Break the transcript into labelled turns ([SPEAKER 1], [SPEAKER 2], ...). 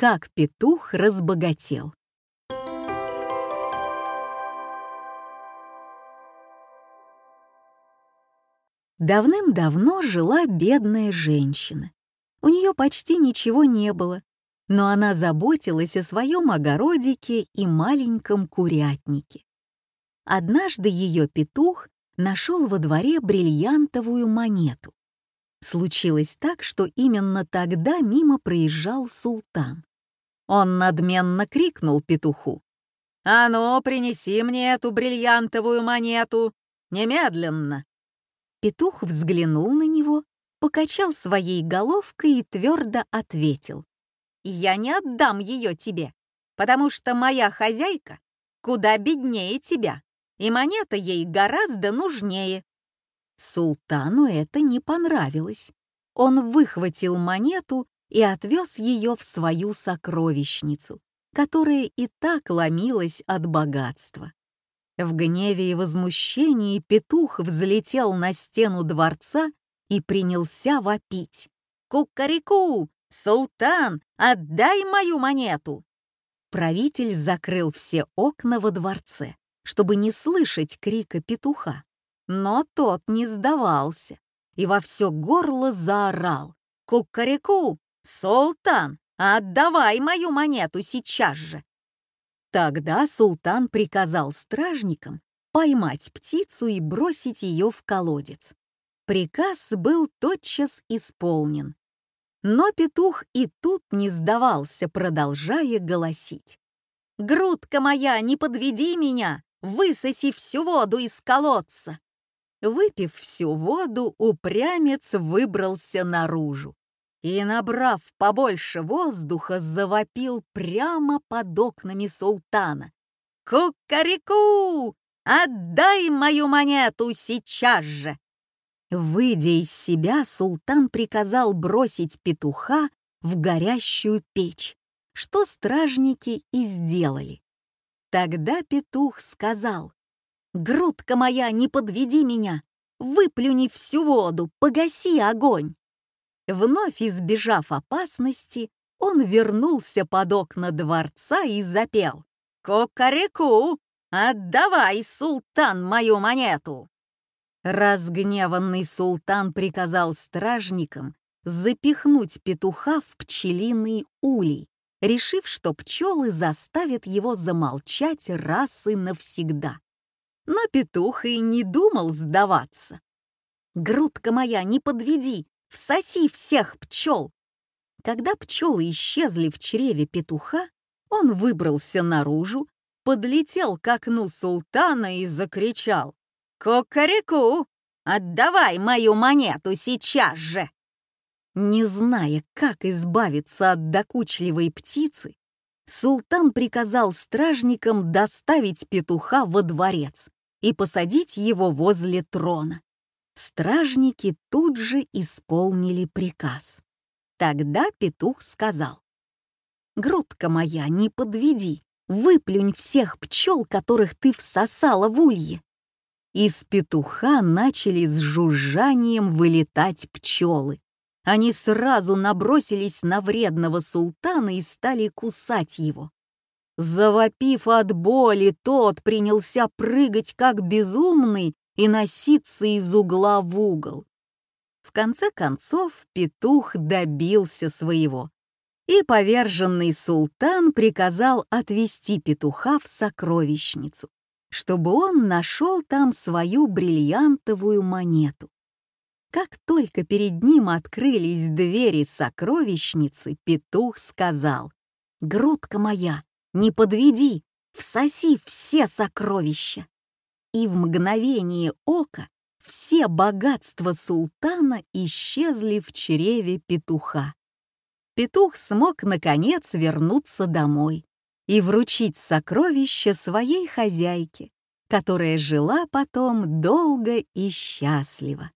[SPEAKER 1] как петух разбогател. Давным-давно жила бедная женщина. У нее почти ничего не было, но она заботилась о своем огородике и маленьком курятнике. Однажды ее петух нашел во дворе бриллиантовую монету. Случилось так, что именно тогда мимо проезжал султан. Он надменно крикнул петуху. «А ну, принеси мне эту бриллиантовую монету! Немедленно!» Петух взглянул на него, покачал своей головкой и твердо ответил. «Я не отдам ее тебе, потому что моя хозяйка куда беднее тебя, и монета ей гораздо нужнее». Султану это не понравилось. Он выхватил монету и отвез ее в свою сокровищницу, которая и так ломилась от богатства. В гневе и возмущении петух взлетел на стену дворца и принялся вопить. «Кукареку! Султан, отдай мою монету!» Правитель закрыл все окна во дворце, чтобы не слышать крика петуха. Но тот не сдавался и во все горло заорал. «Кукареку! Султан, отдавай мою монету сейчас же!» Тогда султан приказал стражникам поймать птицу и бросить ее в колодец. Приказ был тотчас исполнен. Но петух и тут не сдавался, продолжая голосить. «Грудка моя, не подведи меня! Высоси всю воду из колодца!» Выпив всю воду, упрямец выбрался наружу и, набрав побольше воздуха, завопил прямо под окнами султана. «Кукареку! Отдай мою монету сейчас же!» Выйдя из себя, султан приказал бросить петуха в горящую печь, что стражники и сделали. Тогда петух сказал, «Грудка моя, не подведи меня! Выплюни всю воду, погаси огонь!» Вновь избежав опасности, он вернулся под окна дворца и запел «Кокареку! Отдавай, султан, мою монету!» Разгневанный султан приказал стражникам запихнуть петуха в пчелиный улей, решив, что пчелы заставят его замолчать раз и навсегда. Но петух и не думал сдаваться. «Грудка моя, не подведи! Всоси всех пчел!» Когда пчелы исчезли в чреве петуха, он выбрался наружу, подлетел к окну султана и закричал «Кукареку! Отдавай мою монету сейчас же!» Не зная, как избавиться от докучливой птицы, султан приказал стражникам доставить петуха во дворец и посадить его возле трона. Стражники тут же исполнили приказ. Тогда петух сказал, «Грудка моя, не подведи, выплюнь всех пчел, которых ты всосала в улье». Из петуха начали с жужжанием вылетать пчелы. Они сразу набросились на вредного султана и стали кусать его. Завопив от боли, тот принялся прыгать как безумный и носиться из угла в угол. В конце концов петух добился своего, и поверженный султан приказал отвести петуха в сокровищницу, чтобы он нашел там свою бриллиантовую монету. Как только перед ним открылись двери сокровищницы, петух сказал, «Грудка моя, не подведи, всоси все сокровища!» И в мгновение ока все богатства султана исчезли в чреве петуха. Петух смог, наконец, вернуться домой и вручить сокровище своей хозяйке, которая жила потом долго и счастливо.